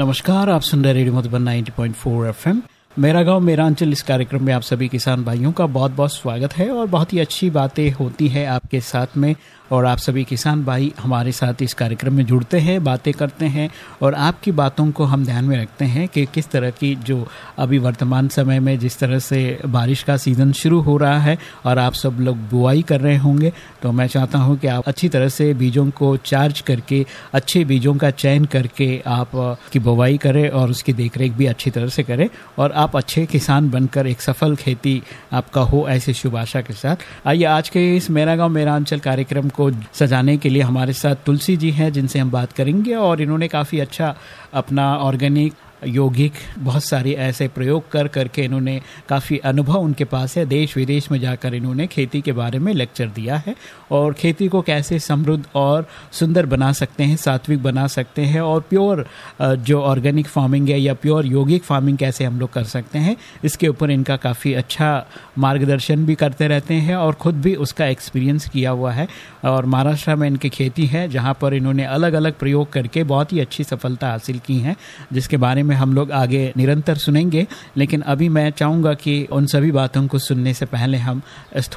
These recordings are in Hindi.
नमस्कार, आप सुन रहे रेडियो मधुबन 90.4 एफएम। मेरा गाँव मेरा अंचल इस कार्यक्रम में आप सभी किसान भाइयों का बहुत बहुत स्वागत है और बहुत ही अच्छी बातें होती है आपके साथ में। और आप सभी किसान भाई हमारे साथ इस कार्यक्रम में जुड़ते हैं, बातें करते हैं और आपकी बातों को हम ध्यान में रखते हैं कि किस तरह की जो अभी वर्तमान समय में जिस तरह से बारिश का सीज़न शुरू हो रहा है और आप सब लोग बुआई कर रहे होंगे तो मैं चाहता हूँ कि आप अच्छी तरह से बीजों को चार्ज करके, अच्छे बीजों का चयन करके आप की बुआई करें और उसकी देखरेख भी अच्छी तरह से करें और आप अच्छे किसान बनकर एक सफल खेती आपका हो ऐसी शुभ आशा के साथ। आइए आज के इस मेरा गाँव मेरा अंचल कार्यक्रम को सजाने के लिए हमारे साथ तुलसी जी हैं, जिनसे हम बात करेंगे, और इन्होंने काफ़ी अच्छा अपना ऑर्गेनिक यौगिक, बहुत सारे ऐसे प्रयोग कर, करके इन्होंने काफ़ी अनुभव उनके पास है। देश विदेश में जाकर इन्होंने खेती के बारे में लेक्चर दिया है, और खेती को कैसे समृद्ध और सुंदर बना सकते हैं, सात्विक बना सकते हैं, और प्योर जो ऑर्गेनिक फ़ार्मिंग है या प्योर यौगिक फ़ार्मिंग कैसे हम लोग कर सकते हैं, इसके ऊपर इनका काफ़ी अच्छा मार्गदर्शन भी करते रहते हैं, और ख़ुद भी उसका एक्सपीरियंस किया हुआ है। और महाराष्ट्र में इनकी खेती है, जहाँ पर इन्होंने अलग अलग प्रयोग करके बहुत ही अच्छी सफलता हासिल की है, जिसके बारे में हम लोग आगे निरंतर सुनेंगे। लेकिन अभी मैं चाहूँगा कि उन सभी बातों को सुनने से पहले हम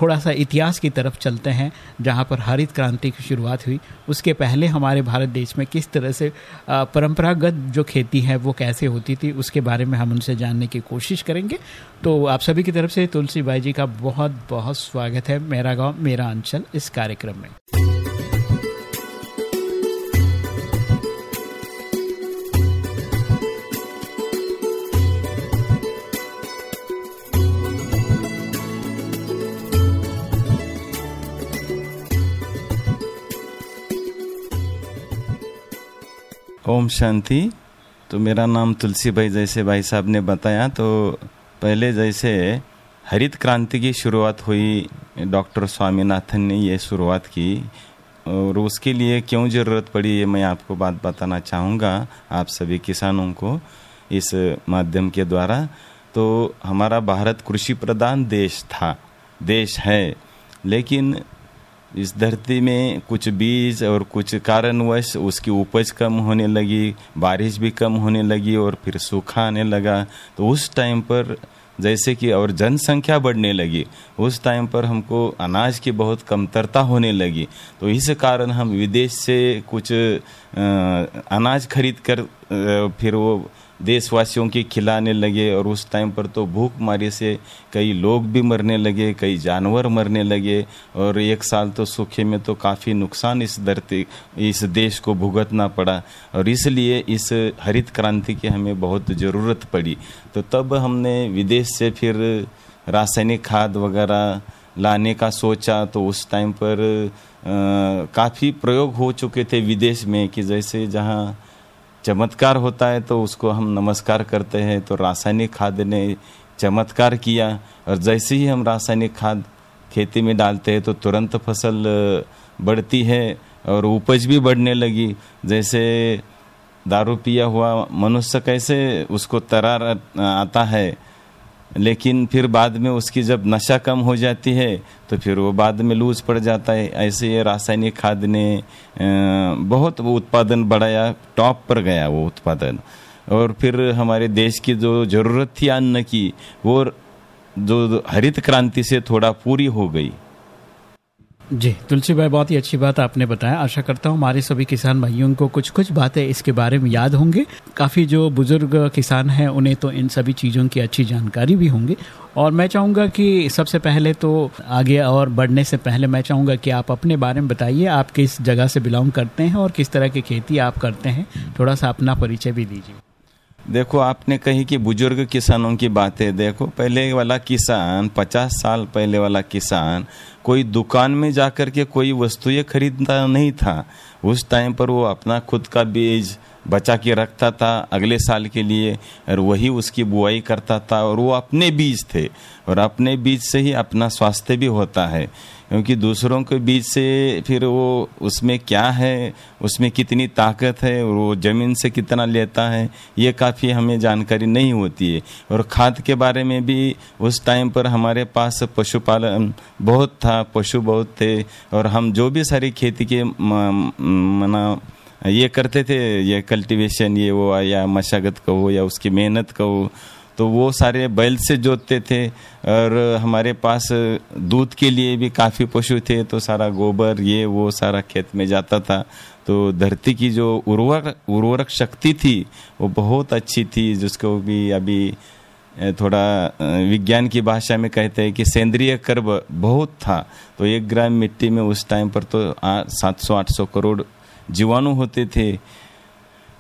थोड़ा सा इतिहास की तरफ़ चलते हैं, जहाँ पर हरित क्रांति की शुरुआत हुई। उसके पहले हमारे भारत देश में किस तरह से परंपरागत जो खेती है, वो कैसे होती थी, उसके बारे में हम उनसे जानने की कोशिश करेंगे। तो आप सभी की तरफ़ से तुलसी बाई जी का बहुत बहुत स्वागत है। मेरा गाँव, मेरा अंचल इस कार्यक्रम में। ओम शांति। तो मेरा नाम तुलसी भाई जैसे भाई साहब ने बताया तो पहले जैसे हरित क्रांति की शुरुआत हुई। डॉक्टर स्वामीनाथन ने ये शुरुआत की। और उसके लिए क्यों ज़रूरत पड़ी, ये मैं आपको बात बताना चाहूँगा, आप सभी किसानों को इस माध्यम के द्वारा। तो हमारा भारत कृषि प्रधान देश था, देश है। लेकिन इस धरती में कुछ बीज और कुछ कारणवश उसकी उपज कम होने लगी, बारिश भी कम होने लगी और फिर सूखा आने लगा। तो उस टाइम पर जैसे कि और जनसंख्या बढ़ने लगी, उस टाइम पर हमको अनाज की बहुत कमतरता होने लगी। तो इस कारण हम विदेश से कुछ अनाज खरीद कर फिर वो देशवासियों के खिलाने लगे और उस टाइम पर तो भूख मारी से कई लोग भी मरने लगे, कई जानवर मरने लगे और एक साल तो सूखे में तो काफ़ी नुकसान इस धरती, इस देश को भुगतना पड़ा और इसलिए इस हरित क्रांति की हमें बहुत ज़रूरत पड़ी। तो तब हमने विदेश से फिर रासायनिक खाद वगैरह लाने का सोचा तो उस टाइम पर काफ़ी प्रयोग हो चुके थे विदेश में कि जैसे जहाँ चमत्कार होता है तो उसको हम नमस्कार करते हैं तो रासायनिक खाद ने चमत्कार किया। और जैसे ही हम रासायनिक खाद खेती में डालते हैं तो तुरंत फ़सल बढ़ती है और उपज भी बढ़ने लगी। जैसे दारू पिया हुआ मनुष्य कैसे उसको तरार आता है लेकिन फिर बाद में उसकी जब नशा कम हो जाती है तो फिर वो बाद में लूज पड़ जाता है। ऐसे ये रासायनिक खाद ने बहुत वो उत्पादन बढ़ाया, टॉप पर गया वो उत्पादन। और फिर हमारे देश की जो ज़रूरत थी अन्न की, वो जो हरित क्रांति से थोड़ा पूरी हो गई। जी, तुलसी भाई, बहुत ही अच्छी बात आपने बताया। आशा करता हूँ हमारे सभी किसान भाइयों को कुछ कुछ बातें इसके बारे में याद होंगे। काफ़ी जो बुज़ुर्ग किसान हैं, उन्हें तो इन सभी चीज़ों की अच्छी जानकारी भी होंगी। और मैं चाहूँगा कि सबसे पहले तो आगे और बढ़ने से पहले मैं चाहूँगा कि आप अपने बारे में बताइए, आप किस जगह से बिलोंग करते हैं और किस तरह की खेती आप करते हैं। थोड़ा सा अपना परिचय भी दीजिए। देखो, आपने कही कि बुज़ुर्ग किसानों की बातें, देखो, पहले वाला किसान, पचास साल पहले वाला किसान, कोई दुकान में जाकर के कोई वस्तुएँ खरीदता नहीं था। उस टाइम पर वो अपना खुद का बीज बचा के रखता था, अगले साल के लिए, और वही उसकी बुआई करता था, और वो अपने बीज थे, और अपने बीज से ही अपना स्वास्थ्य भी होता है। क्योंकि दूसरों के बीच से फिर वो उसमें क्या है, उसमें कितनी ताकत है, वो ज़मीन से कितना लेता है, ये काफ़ी हमें जानकारी नहीं होती है। और खाद के बारे में भी उस टाइम पर हमारे पास पशुपालन बहुत था, पशु बहुत थे, और हम जो भी सारी खेती के मना, ये करते थे, ये कल्टीवेशन ये वो, या मशागत कहो, या उसकी मेहनत कहो तो वो सारे बैल से जोतते थे और हमारे पास दूध के लिए भी काफ़ी पशु थे तो सारा गोबर, ये, वो सारा खेत में जाता था। तो धरती की जो उर्वरक उर्वरक शक्ति थी, वो बहुत अच्छी थी, जिसको भी अभी थोड़ा विज्ञान की भाषा में कहते हैं कि सेंद्रीय कर्ब बहुत था। तो एक ग्राम मिट्टी में उस टाइम पर तो सात सौ, आठ सौ करोड़ जीवाणु होते थे।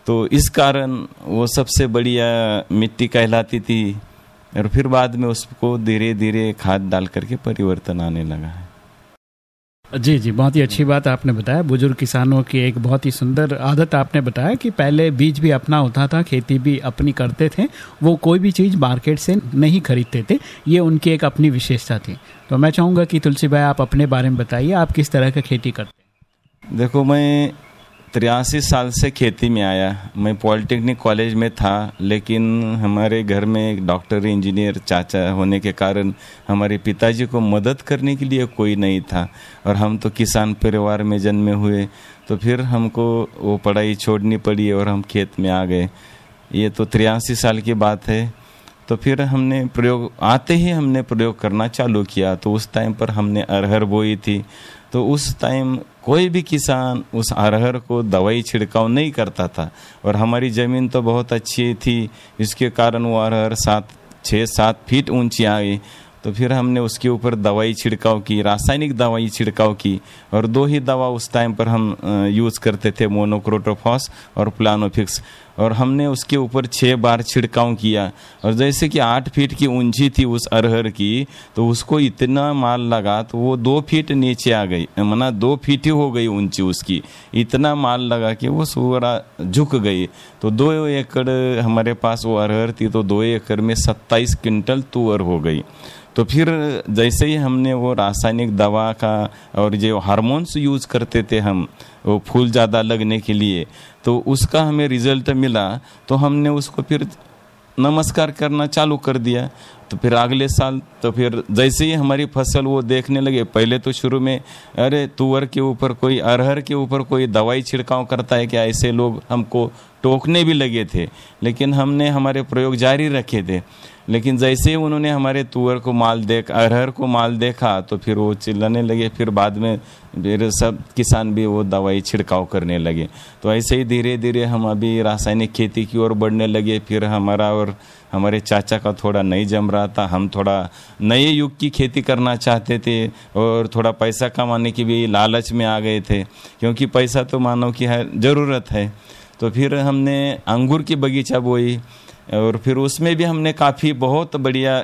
तो इस कारण वो सबसे बढ़िया मिट्टी कहलाती थी और फिर बाद में उसको धीरे धीरे खाद डाल करके परिवर्तन आने लगा है। जी जी बहुत ही अच्छी बात आपने बताया। बुज़ुर्ग किसानों की एक बहुत ही सुंदर आदत आपने बताया कि पहले बीज भी अपना होता था खेती भी अपनी करते थे वो कोई भी चीज़ मार्केट से नहीं खरीदते थे ये उनकी एक अपनी विशेषता थी। तो मैं चाहूँगा कि तुलसी भाई आप अपने बारे में बताइए आप किस तरह का खेती करते देखो मैं तिरासी साल से खेती में आया। मैं पॉलिटेक्निक कॉलेज में था, लेकिन हमारे घर में एक डॉक्टर, इंजीनियर, चाचा होने के कारण हमारे पिताजी को मदद करने के लिए कोई नहीं था। और हम तो किसान परिवार में जन्मे हुए तो फिर हमको वो पढ़ाई छोड़नी पड़ी और हम खेत में आ गए। ये तो तिरासी साल की बात है। तो फिर हमने प्रयोग, आते ही हमने प्रयोग करना चालू किया तो उस टाइम पर हमने अरहर बोई थी। तो उस टाइम कोई भी किसान उस अरहर को दवाई छिड़काव नहीं करता था। और हमारी ज़मीन तो बहुत अच्छी थी। इसके कारण वो अरहर सात छः सात फीट ऊँची आई तो फिर हमने उसके ऊपर दवाई छिड़काव की, रासायनिक दवाई छिड़काव की, और दो ही दवा उस टाइम पर हम यूज़ करते थे मोनोक्रोटोफॉस और प्लानोफिक्स और हमने उसके ऊपर छः बार छिड़काव किया। और जैसे कि आठ फीट की ऊँची थी उस अरहर की तो उसको इतना माल लगा तो वो दो फीट नीचे आ गई। मना दो फीट ही हो गई ऊँची उसकी। इतना माल लगा कि वो सुवरा झुक गई। तो दो एकड़ हमारे पास वो अरहर थी तो दो एकड़ में सत्ताईस क्विंटल तुअर हो गई। तो फिर जैसे ही हमने वो रासायनिक दवा का और जो हार्मोन्स यूज़ करते थे हम, वो फूल ज़्यादा लगने के लिए तो उसका हमें रिज़ल्ट मिला तो हमने उसको फिर नमस्कार करना चालू कर दिया। तो फिर अगले साल तो फिर जैसे ही हमारी फ़सल वो देखने लगे, पहले तो शुरू में, अरे, तुअर के ऊपर कोई, अरहर के ऊपर कोई दवाई छिड़काव करता है क्या? ऐसे लोग हमको टोकने भी लगे थे, लेकिन हमने हमारे प्रयोग जारी रखे थे। लेकिन जैसे ही उन्होंने हमारे तुअर को माल देख, अरहर को माल देखा तो फिर वो चिल्लाने लगे। फिर बाद में फिर सब किसान भी वो दवाई छिड़काव करने लगे। तो ऐसे ही धीरे धीरे हम अभी रासायनिक खेती की ओर बढ़ने लगे। फिर हमारा और हमारे चाचा का थोड़ा नहीं जम रहा था। हम थोड़ा नए युग की खेती करना चाहते थे और थोड़ा पैसा कमाने की भी लालच में आ गए थे। क्योंकि पैसा तो मानव की है ज़रूरत है। तो फिर हमने अंगूर की बगीचा बोई। और फिर उसमें भी हमने काफ़ी बहुत बढ़िया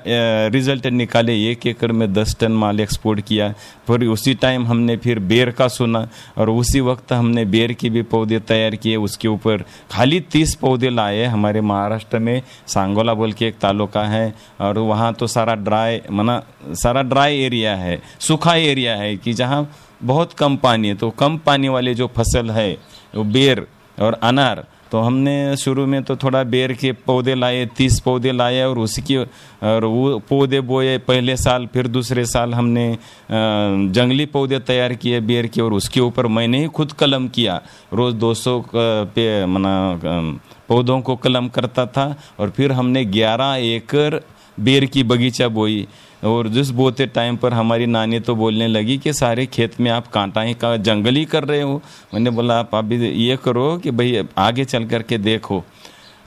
रिज़ल्ट निकाले। एक एकड़ में दस टन माल एक्सपोर्ट किया। फिर उसी टाइम हमने फिर बेर का सुना और उसी वक्त हमने बेर के भी पौधे तैयार किए। उसके ऊपर खाली तीस पौधे लाए। हमारे महाराष्ट्र में सांगोला बोल के एक तालुका है और वहाँ तो सारा ड्राई मना, सारा ड्राई एरिया है। सूखा एरिया है कि जहाँ बहुत कम पानी है। तो कम पानी वाले जो फ़सल है, वो बेर और अनार तो हमने शुरू में तो थोड़ा बेर के पौधे लाए, तीस पौधे लाए और उसकी, और वो पौधे बोए। पहले साल, फिर दूसरे साल हमने जंगली पौधे तैयार किए बेर के और उसके ऊपर मैंने ही खुद कलम किया। रोज़ 200 पे, मना पौधों को कलम करता था और फिर हमने 11 एकड़ बेर की बगीचा बोई। और जिस बोते टाइम पर हमारी नानी तो बोलने लगी कि सारे खेत में आप कांटा ही का जंगल ही कर रहे हो। मैंने बोला, आप अभी ये करो कि भाई आगे चल कर के देखो।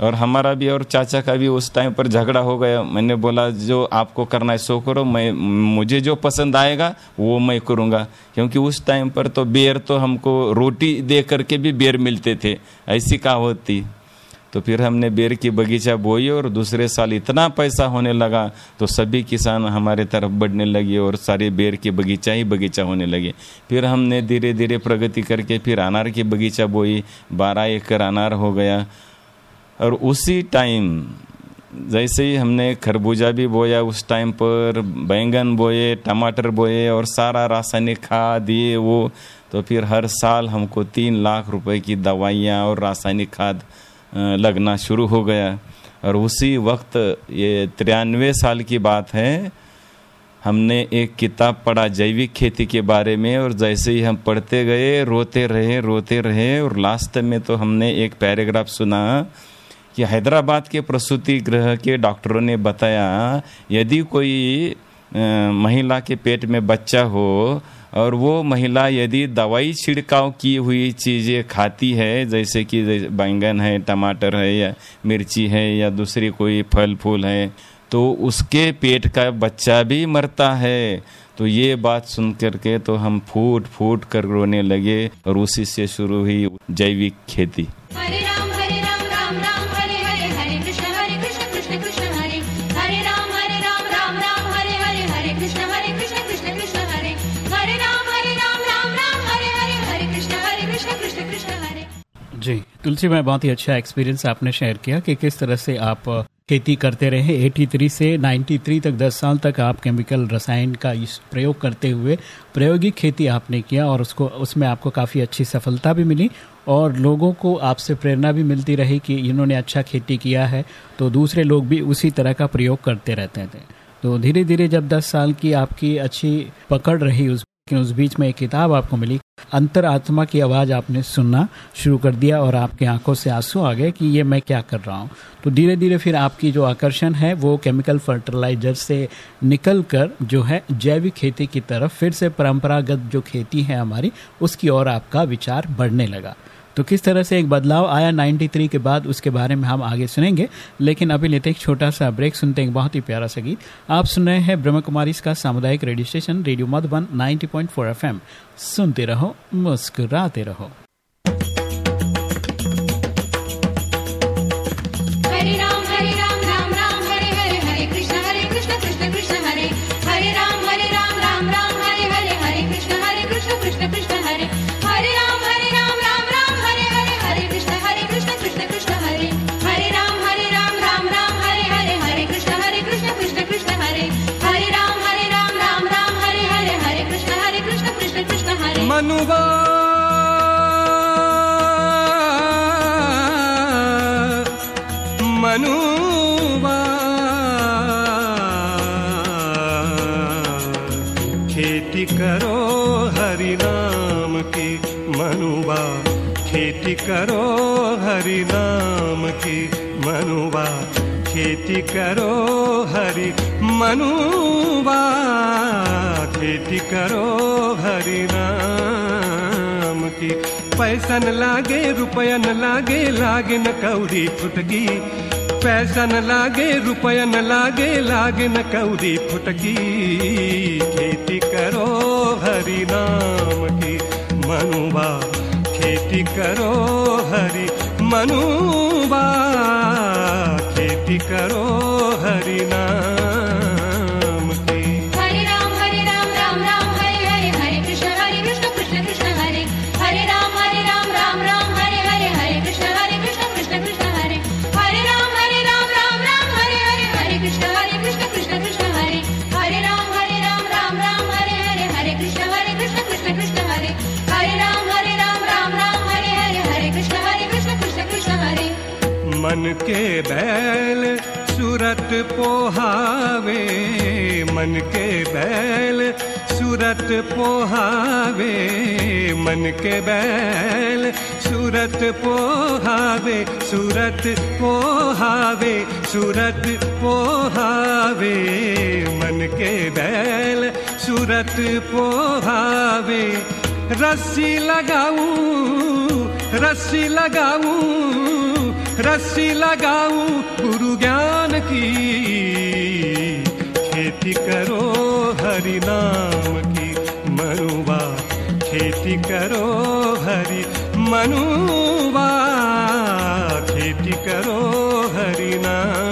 और हमारा भी और चाचा का भी उस टाइम पर झगड़ा हो गया। मैंने बोला, जो आपको करना है सो करो, मैं, मुझे जो पसंद आएगा, वो मैं करूँगा। क्योंकि उस टाइम पर तो बेर तो हमको रोटी दे करके भी बेर मिलते थे, ऐसी कहावत थी। तो फिर हमने बेर की बगीचा बोई और दूसरे साल इतना पैसा होने लगा तो सभी किसान हमारे तरफ़ बढ़ने लगे और सारे बेर के बगीचा ही बगीचा होने लगे। फिर हमने धीरे धीरे प्रगति करके फिर अनार की बगीचा बोई, बारह एकड़ अनार हो गया। और उसी टाइम, जैसे ही हमने खरबूजा भी बोया, उस टाइम पर बैंगन बोए, टमाटर बोए और सारा रासायनिक खाद ये वो तो फिर हर साल हमको तीन लाख रुपए की दवाइयाँ और रासायनिक खाद लगना शुरू हो गया और उसी वक्त ये तिरानवे साल की बात है, हमने एक किताब पढ़ा जैविक खेती के बारे में, और जैसे ही हम पढ़ते गए, रोते रहे रोते रहे, और लास्ट में तो हमने एक पैराग्राफ सुना कि हैदराबाद के प्रसूति गृह के डॉक्टरों ने बताया, यदि कोई महिला के पेट में बच्चा हो और वो महिला यदि दवाई छिड़काव की हुई चीज़ें खाती है, जैसे कि बैंगन है, टमाटर है, या मिर्ची है, या दूसरी कोई फल फूल है तो उसके पेट का बच्चा भी मरता है। तो ये बात सुन करके तो हम फूट फूट कर रोने लगे और उसी से शुरू हुई जैविक खेती। तुलसी भाई बहुत ही अच्छा एक्सपीरियंस आपने शेयर किया कि किस तरह से आप खेती करते रहे। 83 से 93 तक 10 साल तक आप केमिकल रसायन का इस प्रयोग करते हुए प्रायोगिक खेती आपने किया और उसको, उसमें आपको काफ़ी अच्छी सफलता भी मिली और लोगों को आपसे प्रेरणा भी मिलती रही कि इन्होंने अच्छा खेती किया है तो दूसरे लोग भी उसी तरह का प्रयोग करते रहते थे। तो धीरे धीरे जब 10 साल की आपकी अच्छी पकड़ रही उस उस बीच में एक किताब आपको मिली अंतर आत्मा की आवाज़ आपने सुनना शुरू कर दिया और आपके आँखों से आँसू आ गए कि ये मैं क्या कर रहा हूँ। तो धीरे धीरे फिर आपकी जो आकर्षण है, वो केमिकल फर्टिलाइज़र से निकल कर जो है जैविक खेती की तरफ़ फिर से परंपरागत जो खेती है हमारी, उसकी ओर आपका विचार बढ़ने लगा। तो किस तरह से एक बदलाव आया 93 के बाद, उसके बारे में हम आगे सुनेंगे। लेकिन अभी लेते एक छोटा सा ब्रेक सुनते हैं बहुत ही प्यारा सा गीत। आप सुन रहे हैं ब्रह्म कुमारी इसका सामुदायिक radio station radio Madhuban 90.4 FM सुनते रहो, मुस्कुराते रहो। खेती करो हरि नाम की मनुवा खेती करो हरि नाम की मनुवा खेती करो हरि मनुवा खेती करो हरि नाम की। पैसा न लागे रुपया न लागे लागे न कौड़ी फुटकी। पैसा न लागे रुपया न लागे लागे न कौड़ी फुटकी। खेती करो हरि नाम की मनुबा खेती करो हरि मनुबा खेती करो पोहावे, मन के बैल सूरत पोहावे, मन के बैल सूरत पोहावे सूरत पोहावे सूरत पोहावे, मन के बैल सूरत पोहावे। रस्सी लगाऊँ रस्सी लगाऊँ रस्सी लगाऊं गुरु ज्ञान की। खेती करो हरि नाम की। मनुबा खेती करो हरि मनुबा खेती करो हरि नाम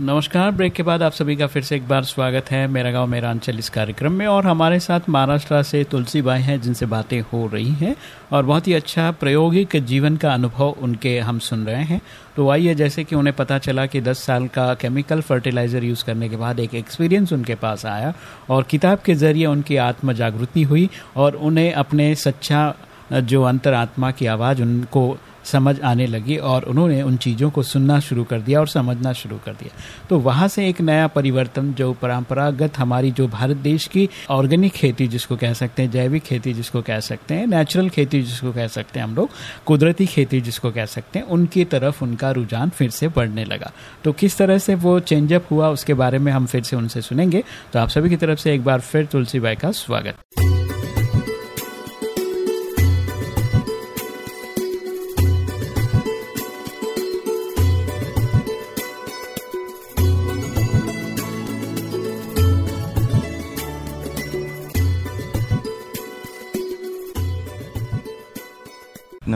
नमस्कार। ब्रेक के बाद आप सभी का फिर से एक बार स्वागत है मेरा गाँव मेरा अंचल इस कार्यक्रम में। और हमारे साथ महाराष्ट्र से तुलसी बाई हैं जिनसे बातें हो रही हैं। और बहुत ही अच्छा प्रायोगिक जीवन का अनुभव उनके हम सुन रहे हैं। तो आइए, जैसे कि उन्हें पता चला कि 10 साल का केमिकल फर्टिलाइज़र यूज़ करने के बाद एक एक्सपीरियंस उनके पास आया। और किताब के ज़रिए उनकी आत्म जागृति हुई और उन्हें अपने सच्चा जो अंतरात्मा की आवाज़ उनको समझ आने लगी और उन्होंने उन चीज़ों को सुनना शुरू कर दिया और समझना शुरू कर दिया। तो वहाँ से एक नया परिवर्तन, जो परंपरागत हमारी जो भारत देश की ऑर्गेनिक खेती जिसको कह सकते हैं, जैविक खेती जिसको कह सकते हैं, नेचुरल खेती जिसको कह सकते हैं हम लोग, कुदरती खेती जिसको कह सकते हैं, उनकी तरफ़ उनका रुझान फिर से बढ़ने लगा। तो किस तरह से वो चेंजअप हुआ, उसके बारे में हम फिर से उनसे सुनेंगे। तो आप सभी की तरफ़ से एक बार फिर तुलसी बाई का स्वागत।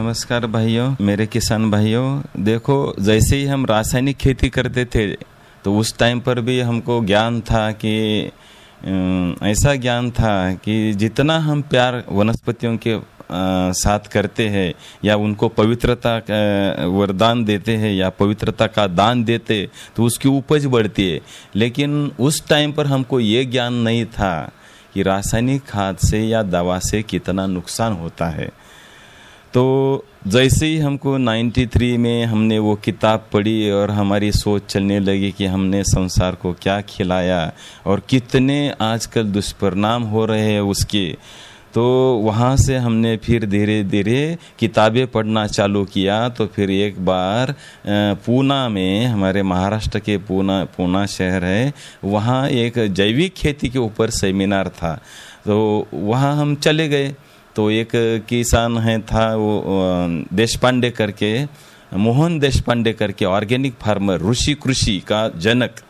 नमस्कार भाइयों, मेरे किसान भाइयों। देखो, जैसे ही हम रासायनिक खेती करते थे तो उस टाइम पर भी हमको ज्ञान था कि ऐसा ज्ञान था कि जितना हम प्यार वनस्पतियों के साथ करते हैं, या उनको पवित्रता का, वरदान देते हैं, या पवित्रता का दान देते तो उसकी उपज बढ़ती है। लेकिन उस टाइम पर हमको ये ज्ञान नहीं था कि रासायनिक खाद से या दवा से कितना नुकसान होता है। तो जैसे ही हमको 93 में हमने वो किताब पढ़ी और हमारी सोच चलने लगी कि हमने संसार को क्या खिलाया और कितने आजकल दुष्परिणाम हो रहे हैं उसके तो वहाँ से हमने फिर धीरे धीरे किताबें पढ़ना चालू किया। तो फिर एक बार पूना में, हमारे महाराष्ट्र के पूना पूना शहर है, वहाँ एक जैविक खेती के ऊपर सेमिनार था। तो वहाँ हम चले गए। तो एक किसान है, था वो देश पांडे करके, मोहन देश पांडे करके, ऑर्गेनिक फार्मर, ऋषि कृषि का जनक।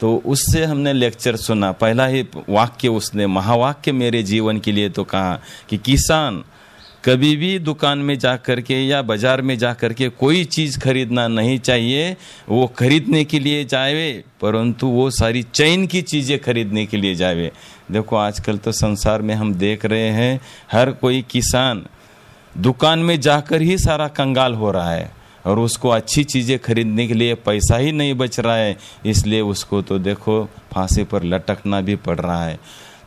तो उससे हमने लेक्चर सुना। पहला ही वाक्य उसने, महावाक्य मेरे जीवन के लिए तो कहा कि किसान, कभी भी दुकान में जा कर के या बाज़ार में जा कर के कोई चीज़ खरीदना नहीं चाहिए, वो खरीदने के लिए जाए, परंतु वो सारी चैन की चीज़ें खरीदने के लिए जाए। देखो, आजकल तो संसार में हम देख रहे हैं, हर कोई किसान दुकान में जाकर ही सारा कंगाल हो रहा है और उसको अच्छी चीज़ें खरीदने के लिए पैसा ही नहीं बच रहा है, इसलिए उसको तो देखो, फांसी पर लटकना भी पड़ रहा है।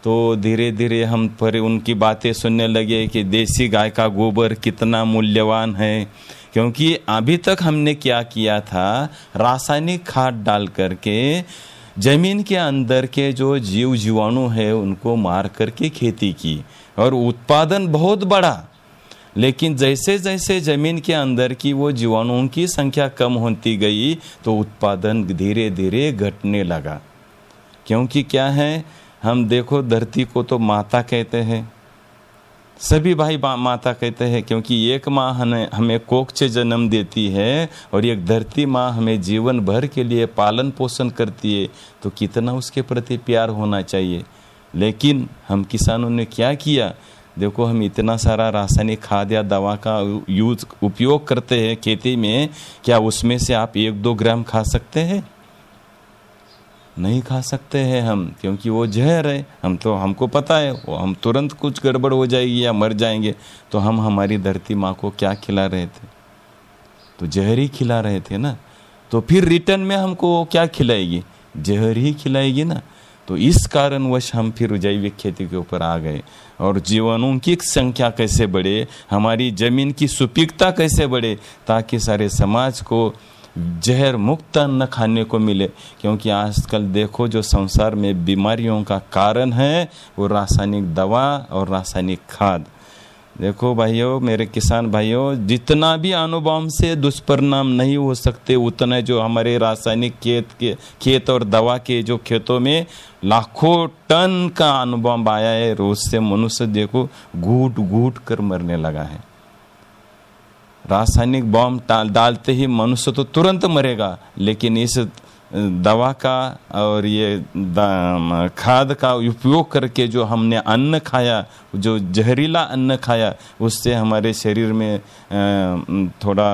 तो धीरे धीरे हम पर उनकी बातें सुनने लगे कि देसी गाय का गोबर कितना मूल्यवान है, क्योंकि अभी तक हमने क्या किया था, रासायनिक खाद डाल करके ज़मीन के अंदर के जो जीव जीवाणु है, उनको मार करके खेती की और उत्पादन बहुत बड़ा लेकिन जैसे जैसे ज़मीन के अंदर की वो जीवाणुओं की संख्या कम होती गई तो उत्पादन धीरे धीरे घटने लगा। क्योंकि क्या है, हम देखो धरती को तो माता कहते हैं। सभी भाई माता कहते हैं, क्योंकि एक माँ हमें हमें से जन्म देती है और एक धरती माँ हमें जीवन भर के लिए पालन पोषण करती है तो कितना उसके प्रति प्यार होना चाहिए? लेकिन हम किसानों ने क्या किया? देखो, हम इतना सारा रासायनिक खाद या दवा का यूज़ उपयोग करते हैं खेती में, क्या उसमें से आप एक दो ग्राम खा सकते हैं? नहीं खा सकते हैं हम, क्योंकि वो जहर है। हम तो हमको पता है, वो हम तुरंत कुछ गड़बड़ हो जाएगी या मर जाएँगे। तो हम हमारी धरती माँ को क्या खिला रहे थे? तो जहर ही खिला रहे थे ना? तो फिर रिटर्न में हमको वो क्या खिलाएगी? जहर ही खिलाएगी ना? तो इस कारणवश हम फिर जैविक खेती के ऊपर आ गए। और जीवाणुओं की संख्या कैसे बढ़े? हमारी ज़मीन की सुपीकता कैसे बढ़े? ताकि सारे समाज को जहर मुक्त अन्न खाने को मिले। क्योंकि आजकल देखो जो संसार में बीमारियों का कारण है, वो रासायनिक दवा और रासायनिक खाद। देखो भाइयों, मेरे किसान भाइयों, जितना भी अणुबॉम्ब से दुष्परिणाम नहीं हो सकते, उतना जो हमारे रासायनिक खेत के, खेत और दवा के जो खेतों में लाखों टन का अणुबॉम्ब आया है रोज से मनुष्य देखो घूट घूट कर मरने लगा है। रासायनिक बॉम्ब डालते ही मनुष्य तो तुरंत मरेगा। लेकिन इस दवा का और ये खाद का उपयोग करके जो हमने अन्न खाया, जो जहरीला अन्न खाया, उससे हमारे शरीर में थोड़ा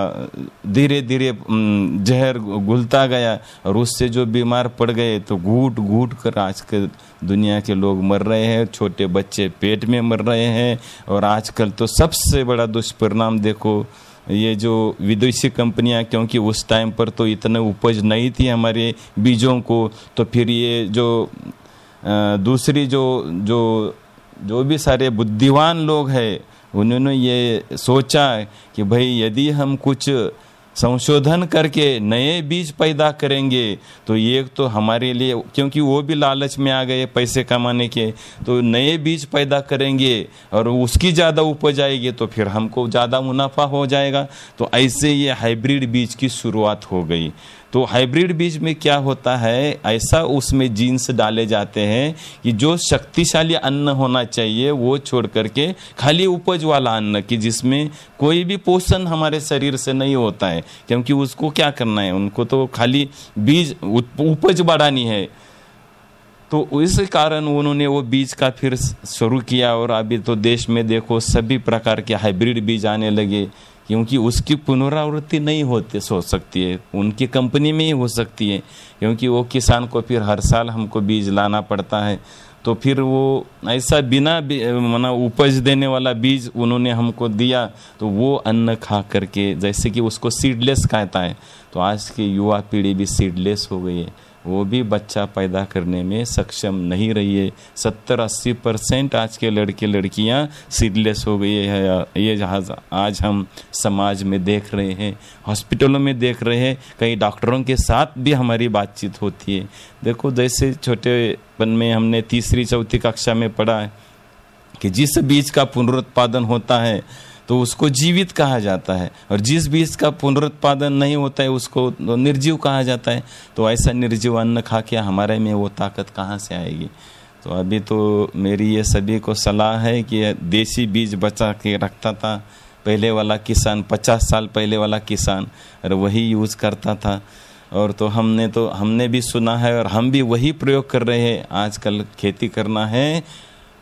धीरे धीरे जहर घुलता गया और उससे जो बीमार पड़ गए तो घूट घूट कर आज के दुनिया के लोग मर रहे हैं, छोटे बच्चे पेट में मर रहे हैं और आजकल तो सबसे बड़ा दुष्परिणाम देखो ये जो विदेशी कंपनियाँ, क्योंकि उस टाइम पर तो इतने उपज नहीं थी हमारे बीजों को तो फिर ये जो दूसरी जो जो जो भी सारे बुद्धिवान लोग हैं, उन्होंने ये सोचा कि भाई यदि हम कुछ संशोधन करके नए बीज पैदा करेंगे तो ये तो हमारे लिए, क्योंकि वो भी लालच में आ गए पैसे कमाने के तो नए बीज पैदा करेंगे और उसकी ज़्यादा उपज आएगी तो फिर हमको ज़्यादा मुनाफा हो जाएगा। तो ऐसे ये हाइब्रिड बीज की शुरुआत हो गई। तो हाइब्रिड बीज में क्या होता है? ऐसा उसमें जीन्स डाले जाते हैं कि जो शक्तिशाली अन्न होना चाहिए, वो छोड़ करके खाली उपज वाला अन्न, कि जिसमें कोई भी पोषण हमारे शरीर से नहीं होता है, क्योंकि उसको क्या करना है? उनको तो खाली बीज उपज बढ़ानी है। तो इस कारण उन्होंने वो बीज का फिर शुरू किया, और अभी तो देश में देखो सभी प्रकार के हाइब्रिड बीज आने लगे। क्योंकि उसकी पुनरावृत्ति नहीं होती, हो सकती है। उनकी कंपनी में ही हो सकती है। क्योंकि वो किसान को फिर हर साल हमको बीज लाना पड़ता है। तो फिर वो ऐसा बिना मना उपज देने वाला बीज उन्होंने हमको दिया तो वो अन्न खा करके, जैसे कि उसको सीडलेस कहता है। तो आज की युवा पीढ़ी भी सीडलेस हो गई है। वो भी बच्चा पैदा करने में सक्षम नहीं रही है। सत्तर अस्सी परसेंट आज के लड़के लड़कियाँ सीडलेस हो गई है ये जहाज़ आज हम समाज में देख रहे हैं, हॉस्पिटलों में देख रहे हैं, कई डॉक्टरों के साथ भी हमारी बातचीत होती है। देखो, जैसे छोटेपन में हमने तीसरी चौथी कक्षा में पढ़ा है कि जिस बीज का पुनरुत्पादन होता है तो उसको जीवित कहा जाता है। और जिस बीज का पुनरुत्पादन नहीं होता है, उसको निर्जीव कहा जाता है। तो ऐसा निर्जीव अन्न खा के हमारे में वो ताकत कहाँ से आएगी? तो अभी तो मेरी ये सभी को सलाह है कि देसी बीज बचा के रखता था। पहले वाला किसान, पचास साल पहले वाला किसान, और वही यूज़ करता था। और तो हमने तो हमने भी सुना है और हम भी वही प्रयोग कर रहे हैं। आजकल खेती करना है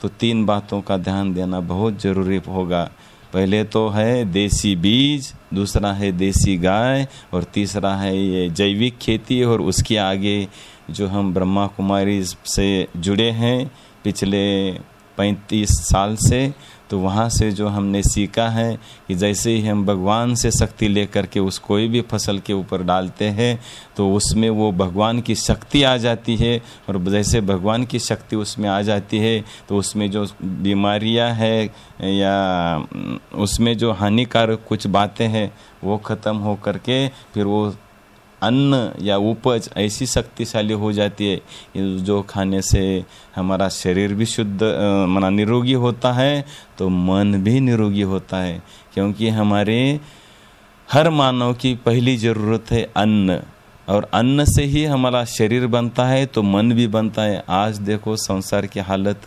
तो तीन बातों का ध्यान देना बहुत ज़रूरी होगा। पहले तो है देसी बीज, दूसरा है देसी गाय और तीसरा है ये जैविक खेती और उसके आगे जो हम ब्रह्मा कुमारी से जुड़े हैं पिछले पैंतीस साल से। तो वहाँ से जो हमने सीखा है कि जैसे ही हम भगवान से शक्ति लेकर के उस कोई भी फ़सल के ऊपर डालते हैं तो उसमें वो भगवान की शक्ति आ जाती है और जैसे भगवान की शक्ति उसमें आ जाती है तो उसमें जो बीमारियाँ है या उसमें जो हानिकारक कुछ बातें हैं, वो ख़त्म हो करके फिर वो अन्न या उपज ऐसी शक्तिशाली हो जाती है जो खाने से हमारा शरीर भी शुद्ध मना निरोगी होता है तो मन भी निरोगी होता है। क्योंकि हमारे हर मानव की पहली ज़रूरत है अन्न, और अन्न से ही हमारा शरीर बनता है तो मन भी बनता है। आज देखो संसार की हालत,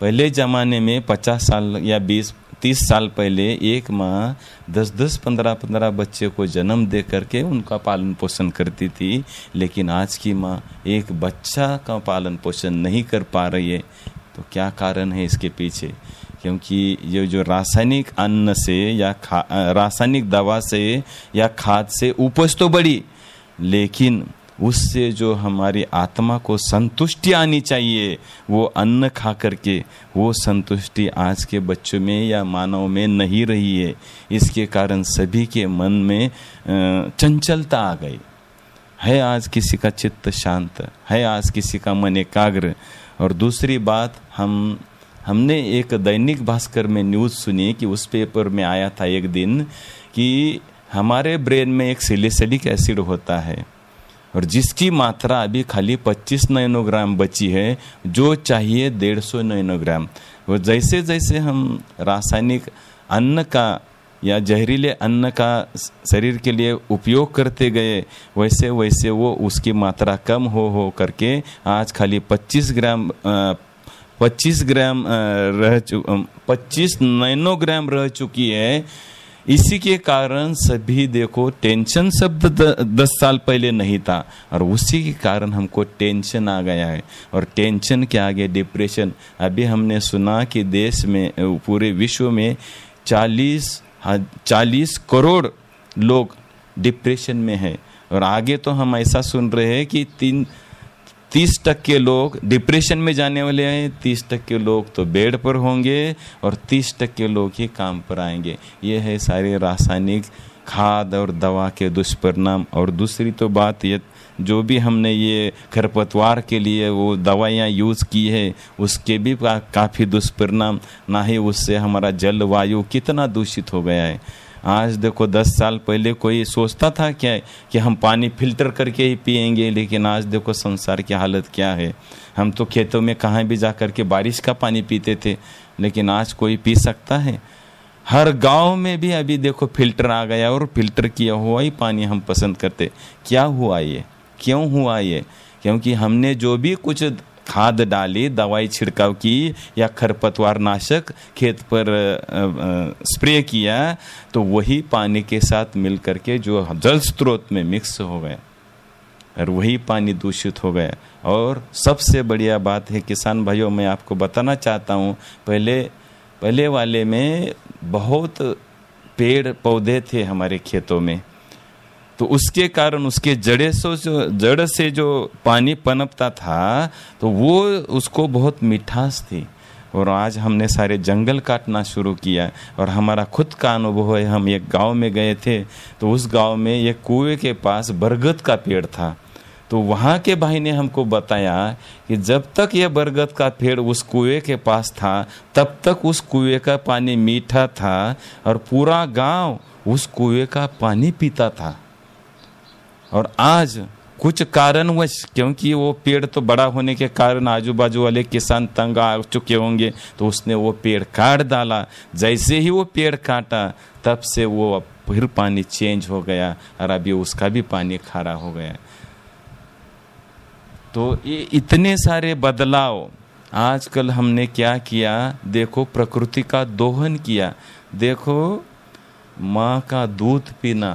पहले ज़माने में पचास साल या बीस तीस साल पहले एक माँ दस दस, पंद्रह पंद्रह बच्चे को जन्म दे करके उनका पालन पोषण करती थी, लेकिन आज की माँ एक बच्चा का पालन पोषण नहीं कर पा रही है। तो क्या कारण है इसके पीछे? क्योंकि ये जो रासायनिक अन्न से या रासायनिक दवा से या खाद से उपज तो बढ़ी, लेकिन उससे जो हमारी आत्मा को संतुष्टि आनी चाहिए, वो अन्न खा करके, वो संतुष्टि आज के बच्चों में या मानव में नहीं रही है। इसके कारण सभी के मन में चंचलता आ गई। है आज किसी का चित्त शांत, है आज किसी का मन एकाग्र। और दूसरी बात, हम, हमने एक दैनिक भास्कर में न्यूज़ सुनी कि उस पेपर में आया था एक दिन कि हमारे ब्रेन में एक सिलिसिलिक एसिड होता है। और जिसकी मात्रा अभी खाली 25 नैनोग्राम बची है जो चाहिए 150 नैनोग्राम। वो जैसे जैसे हम रासायनिक अन्न का या जहरीले अन्न का शरीर के लिए उपयोग करते गए वैसे वैसे वो उसकी मात्रा कम हो हो करके आज खाली 25 ग्राम अ, 25 ग्राम रह चु 25 नैनोग्राम रह चुकी है। इसी के कारण सभी, देखो टेंशन शब्द दस साल पहले नहीं था, और उसी के कारण हमको टेंशन आ गया है। और टेंशन के आगे डिप्रेशन अभी हमने सुना कि देश में, पूरे विश्व में चालीस चालीस करोड़ लोग डिप्रेशन में है। और आगे तो हम ऐसा सुन रहे हैं कि तीन तीस टक्के लोग डिप्रेशन में जाने वाले हैं तीस टक्के लोग तो बेड पर होंगे और तीस टक्के लोग ही काम पर आएँगे। ये है सारे रासायनिक खाद और दवा के दुष्परिणाम। और दूसरी तो बात ये जो भी हमने ये खरपतवार के लिए वो दवाइयाँ यूज़ की है उसके भी का, काफ़ी दुष्परिणाम। ना ही उससे हमारा जलवायु कितना दूषित हो गया है। आज देखो दस साल पहले कोई सोचता था क्या कि हम पानी फ़िल्टर करके ही पिएँगे, लेकिन आज देखो संसार की हालत क्या है। हम तो खेतों में कहाँ भी जा करके बारिश का पानी पीते थे, लेकिन आज कोई पी सकता है। हर गाँव में भी अभी देखो फ़िल्टर आ गया और फ़िल्टर किया हुआ ही पानी हम पसंद करते। क्या हुआ ये? क्यों हुआ ये? क्योंकि हमने जो भी कुछ खाद डाली, दवाई छिड़काव की, या खरपतवार नाशक खेत पर स्प्रे किया तो वही पानी के साथ मिल करके जो जल स्रोत में मिक्स हो गया और वही पानी दूषित हो गया और सबसे बढ़िया बात है, किसान भाइयों, मैं आपको बताना चाहता हूँ, पहले पहले वाले में बहुत पेड़ पौधे थे हमारे खेतों में। तो उसके कारण उसके जड़े से जो, जड़ से जो पानी पनपता था तो वो उसको बहुत मिठास थी। और आज हमने सारे जंगल काटना शुरू किया और हमारा खुद का अनुभव है, हम एक गाँव में गए थे तो उस गाँव में एक कुएँ के पास बरगद का पेड़ था। तो वहाँ के भाई ने हमको बताया कि जब तक यह बरगद का पेड़ उस कुएँ के पास था, तब तक उस कुएँ का पानी मीठा था और पूरा गाँव उस कुएँ का पानी पीता था। और आज कुछ कारणवश, क्योंकि वो पेड़ तो बड़ा होने के कारण आजू बाजू वाले किसान तंग आ चुके होंगे तो उसने वो पेड़ काट डाला। जैसे ही वो पेड़ काटा, तब से वो फिर पानी चेंज हो गया और अभी उसका भी पानी खारा हो गया। तो ये इतने सारे बदलाव, आजकल हमने क्या किया? देखो, प्रकृति का दोहन किया। देखो, माँ का दूध पीना।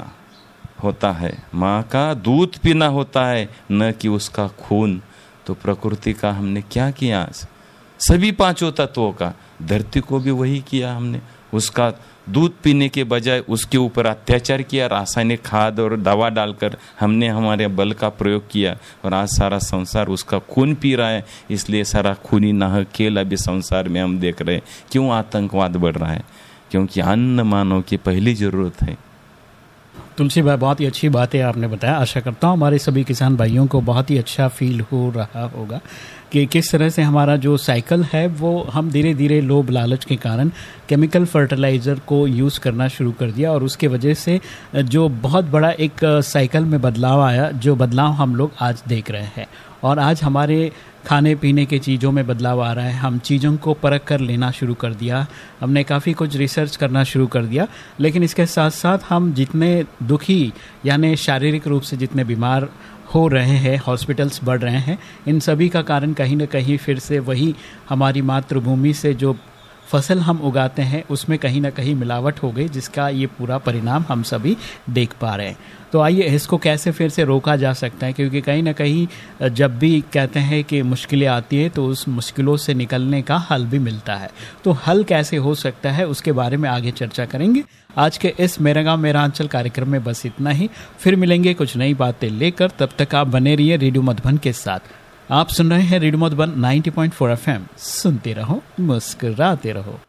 होता है। माँ का दूध पीना होता है, न कि उसका खून। तो प्रकृति का हमने क्या किया? आज सभी पाँचों तत्वों का। धरती को भी वही किया हमने। उसका दूध पीने के बजाय उसके ऊपर अत्याचार किया। रासायनिक खाद और दवा डालकर हमने हमारे बल का प्रयोग किया। और आज सारा संसार उसका खून पी रहा है। इसलिए सारा खूनी नाह खेल अभी संसार में हम देख रहे हैं। क्यों आतंकवाद बढ़ रहा है? क्योंकि अन्न मानव की पहली ज़रूरत है। तुलसी भाई, बहुत ही अच्छी बात है आपने बताया। आशा करता हूँ हमारे सभी किसान भाइयों को बहुत ही अच्छा फील हो रहा होगा। कि किस तरह से हमारा जो साइकिल है, वो हम धीरे धीरे लोभ लालच के कारण केमिकल फर्टिलाइज़र को यूज़ करना शुरू कर दिया और उसके वजह से, जो बहुत बड़ा एक साइकिल में बदलाव आया, जो बदलाव हम लोग आज देख रहे हैं। और आज हमारे खाने पीने के चीज़ों में बदलाव आ रहा है। हम चीज़ों को परख कर लेना शुरू कर दिया। हमने काफ़ी कुछ रिसर्च करना शुरू कर दिया। लेकिन इसके साथ साथ हम जितने दुखी, यानी शारीरिक रूप से जितने बीमार हो रहे हैं हॉस्पिटल्स बढ़ रहे हैं, इन सभी का कारण कहीं ना कहीं फिर से वही हमारी मातृभूमि से जो फ़सल हम उगाते हैं, उसमें कहीं ना कहीं मिलावट हो गई, जिसका ये पूरा परिणाम हम सभी देख पा रहे हैं। तो आइए इसको कैसे फिर से रोका जा सकता है, क्योंकि कहीं ना कहीं जब भी कहते हैं कि मुश्किलें आती हैं तो उस मुश्किलों से निकलने का हल भी मिलता है। तो हल कैसे हो सकता है, उसके बारे में आगे चर्चा करेंगे। आज के इस मेरा गाँव, मेरा अंचल कार्यक्रम में बस इतना ही। फिर मिलेंगे कुछ नई बातें लेकर। तब तक आप बने रहिए रेडियो मधुबन के साथ। आप सुन रहे हैं रेडियो मधुबन 90.4 एफएम। सुनते रहो, मुस्कुराते रहो।